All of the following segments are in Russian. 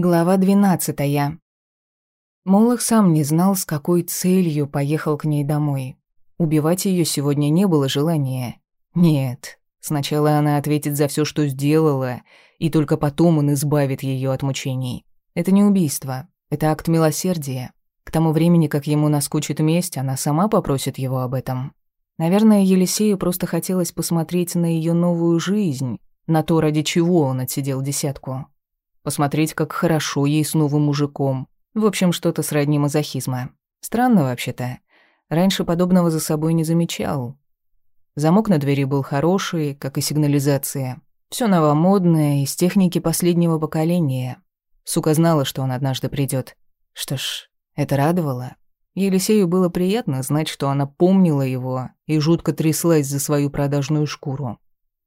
Глава двенадцатая. Молох сам не знал, с какой целью поехал к ней домой. Убивать ее сегодня не было желания. Нет, сначала она ответит за все, что сделала, и только потом он избавит ее от мучений. Это не убийство, это акт милосердия. К тому времени, как ему наскучит месть, она сама попросит его об этом. Наверное, Елисею просто хотелось посмотреть на ее новую жизнь, на то, ради чего он отсидел десятку посмотреть, как хорошо ей с новым мужиком. В общем, что-то сродни мазохизма. Странно вообще-то. Раньше подобного за собой не замечал. Замок на двери был хороший, как и сигнализация. Все новомодное, из техники последнего поколения. Сука знала, что он однажды придет. Что ж, это радовало. Елисею было приятно знать, что она помнила его и жутко тряслась за свою продажную шкуру.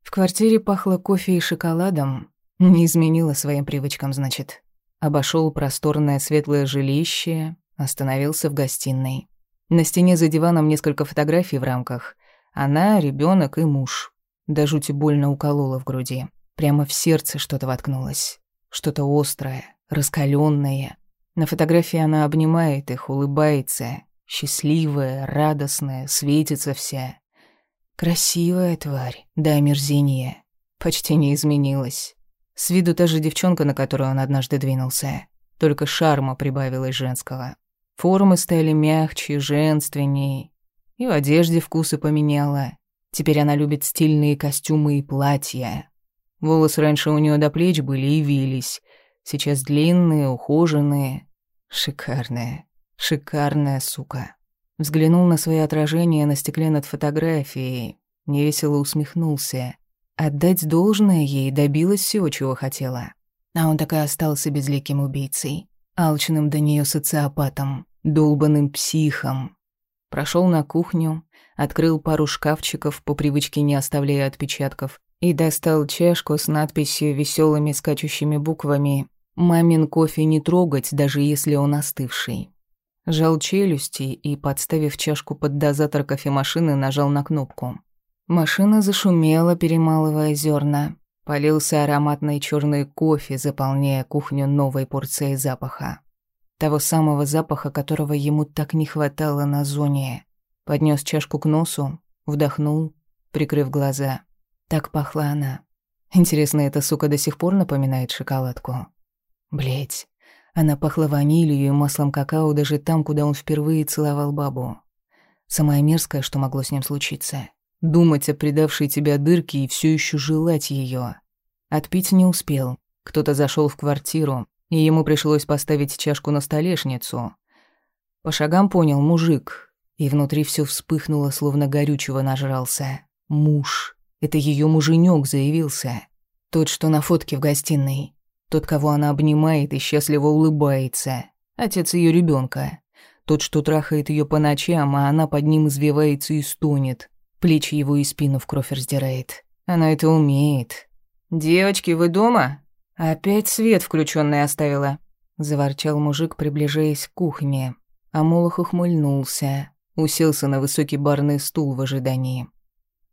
В квартире пахло кофе и шоколадом, не изменила своим привычкам, значит. Обошел просторное светлое жилище, остановился в гостиной. На стене за диваном несколько фотографий в рамках. Она, ребенок и муж. До жути больно уколола в груди. Прямо в сердце что-то воткнулось. Что-то острое, раскаленное. На фотографии она обнимает их, улыбается. Счастливая, радостная, светится вся. Красивая тварь, до омерзения. Почти не изменилась. С виду та же девчонка, на которую он однажды двинулся. Только шарма прибавилось женского. Формы стали мягче, женственней. И в одежде вкусы поменяла. Теперь она любит стильные костюмы и платья. Волосы раньше у нее до плеч были и вились. Сейчас длинные, ухоженные. Шикарная, шикарная сука. Взглянул на свои отражения на стекле над фотографией. Невесело усмехнулся. Отдать должное ей добилась всего, чего хотела. А он так и остался безликим убийцей, алчным до нее социопатом, долбанным психом. Прошел на кухню, открыл пару шкафчиков, по привычке не оставляя отпечатков, и достал чашку с надписью веселыми скачущими буквами «Мамин кофе не трогать, даже если он остывший». Жал челюсти и, подставив чашку под дозатор кофемашины, нажал на кнопку. Машина зашумела, перемалывая зерна. Полился ароматный черный кофе, заполняя кухню новой порцией запаха. Того самого запаха, которого ему так не хватало на зоне. Поднес чашку к носу, вдохнул, прикрыв глаза. Так пахла она. Интересно, эта сука до сих пор напоминает шоколадку? Блять, она пахла ванилью и маслом какао даже там, куда он впервые целовал бабу. Самое мерзкое, что могло с ним случиться — Думать о предавшей тебя дырке и все еще желать ее. Отпить не успел. Кто-то зашел в квартиру, и ему пришлось поставить чашку на столешницу. По шагам понял мужик, и внутри все вспыхнуло, словно горючего нажрался. Муж. Это ее муженек заявился. Тот, что на фотке в гостиной. Тот, кого она обнимает и счастливо улыбается. Отец ее ребенка. Тот, что трахает ее по ночам, а она под ним извивается и стонет. Плечи его и спину в кровь раздирает. Она это умеет. «Девочки, вы дома?» «Опять свет включенный оставила», — заворчал мужик, приближаясь к кухне. А Молох ухмыльнулся, уселся на высокий барный стул в ожидании.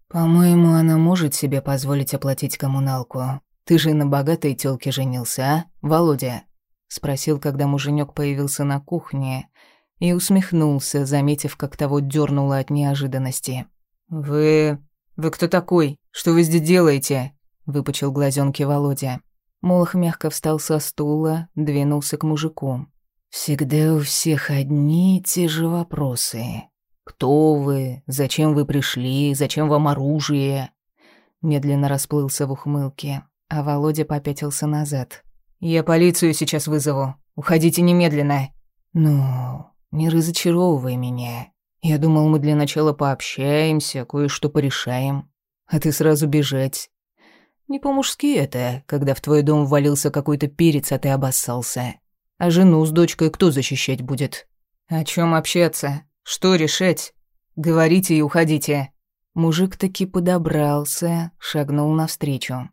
«По-моему, она может себе позволить оплатить коммуналку. Ты же на богатой тёлке женился, а, Володя?» — спросил, когда муженек появился на кухне, и усмехнулся, заметив, как того дёрнуло от неожиданности. «Вы... вы кто такой? Что вы здесь делаете?» — выпучил глазенки Володя. Молох мягко встал со стула, двинулся к мужику. «Всегда у всех одни и те же вопросы. Кто вы? Зачем вы пришли? Зачем вам оружие?» Медленно расплылся в ухмылке, а Володя попятился назад. «Я полицию сейчас вызову. Уходите немедленно». «Ну, не разочаровывай меня. Я думал, мы для начала пообщаемся, кое-что порешаем. А ты сразу бежать. Не по-мужски это, когда в твой дом ввалился какой-то перец, а ты обоссался. А жену с дочкой кто защищать будет? О чем общаться? Что решать? Говорите и уходите. Мужик таки подобрался, шагнул навстречу.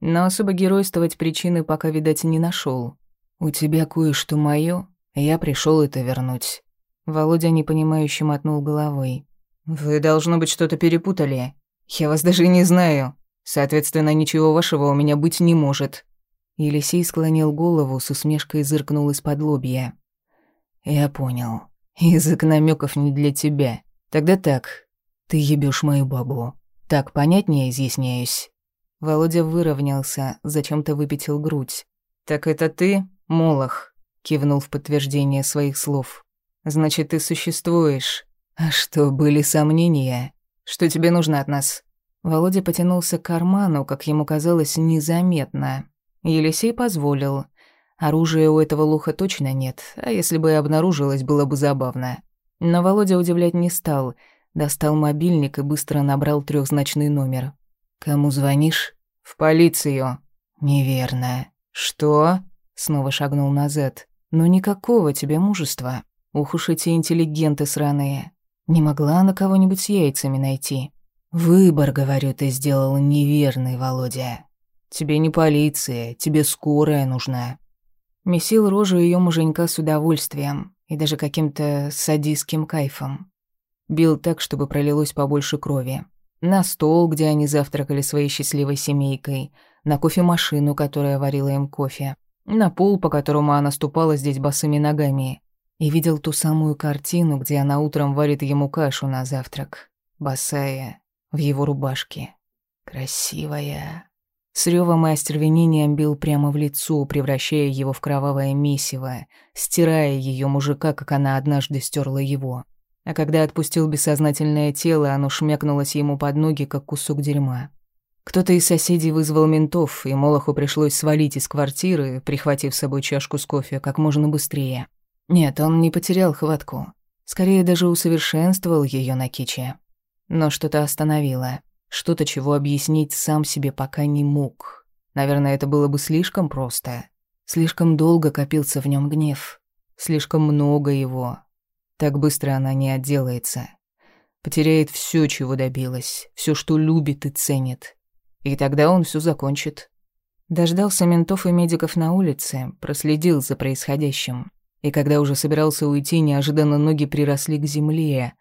Но особо геройствовать причины пока, видать, не нашел. У тебя кое-что моё, я пришел это вернуть. Володя непонимающе мотнул головой. «Вы, должно быть, что-то перепутали. Я вас даже не знаю. Соответственно, ничего вашего у меня быть не может». Елисей склонил голову, с усмешкой зыркнул из-под лобья. «Я понял. Язык намеков не для тебя. Тогда так. Ты ебешь мою бабу. Так понятнее изъясняюсь». Володя выровнялся, зачем-то выпятил грудь. «Так это ты, Молох?» кивнул в подтверждение своих слов. «Значит, ты существуешь. А что, были сомнения? Что тебе нужно от нас?» Володя потянулся к карману, как ему казалось, незаметно. Елисей позволил. Оружия у этого луха точно нет, а если бы и обнаружилось, было бы забавно. Но Володя удивлять не стал. Достал мобильник и быстро набрал трехзначный номер. «Кому звонишь?» «В полицию». «Неверно». «Что?» Снова шагнул назад. «Ну никакого тебе мужества. Ух уж эти интеллигенты сраные. Не могла она кого-нибудь с яйцами найти?» «Выбор, говорю, ты сделал неверный, Володя. Тебе не полиция, тебе скорая нужна». Месил рожу ее муженька с удовольствием и даже каким-то садистским кайфом. Бил так, чтобы пролилось побольше крови. На стол, где они завтракали своей счастливой семейкой, на кофемашину, которая варила им кофе, на пол, по которому она ступала здесь босыми ногами, и видел ту самую картину, где она утром варит ему кашу на завтрак, босая, в его рубашке. Красивая. С рёвом и остервенением бил прямо в лицо, превращая его в кровавое месиво, стирая ее мужика, как она однажды стерла его. А когда отпустил бессознательное тело, оно шмякнулось ему под ноги, как кусок дерьма. Кто-то из соседей вызвал ментов, и Молоху пришлось свалить из квартиры, прихватив с собой чашку с кофе как можно быстрее. Нет, он не потерял хватку. Скорее даже усовершенствовал ее на киче. Но что-то остановило. Что-то, чего объяснить сам себе пока не мог. Наверное, это было бы слишком просто. Слишком долго копился в нем гнев. Слишком много его. Так быстро она не отделается. Потеряет все, чего добилась, все, что любит и ценит. И тогда он все закончит. Дождался ментов и медиков на улице, проследил за происходящим. И когда уже собирался уйти, неожиданно ноги приросли к земле,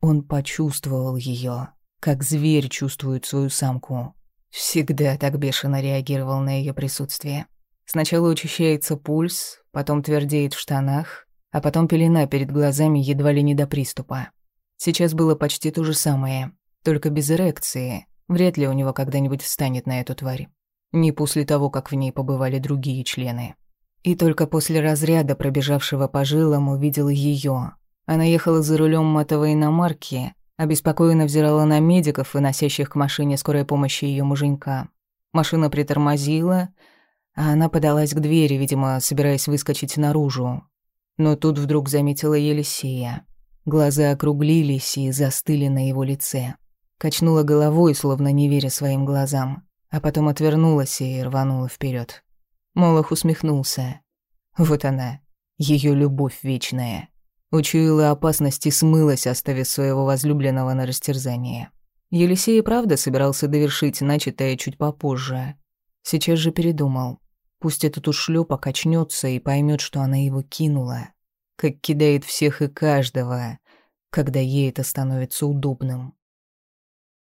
он почувствовал ее, как зверь чувствует свою самку. Всегда так бешено реагировал на ее присутствие. Сначала учащается пульс, потом твердеет в штанах, а потом пелена перед глазами едва ли не до приступа. Сейчас было почти то же самое, только без эрекции. Вряд ли у него когда-нибудь встанет на эту тварь. Не после того, как в ней побывали другие члены. И только после разряда, пробежавшего по жилам, увидел ее, она ехала за рулем матовой иномарки, обеспокоенно взирала на медиков, выносящих к машине скорой помощи ее муженька. Машина притормозила, а она подалась к двери, видимо, собираясь выскочить наружу. Но тут вдруг заметила Елисея. Глаза округлились и застыли на его лице. Качнула головой, словно не веря своим глазам, а потом отвернулась и рванула вперед. Молох усмехнулся. Вот она, ее любовь вечная. Учуяла опасность и смылась, оставив своего возлюбленного на растерзание. Елисей и правда собирался довершить начатое чуть попозже. Сейчас же передумал. Пусть этот ушлёпок очнётся и поймёт, что она его кинула. Как кидает всех и каждого, когда ей это становится удобным.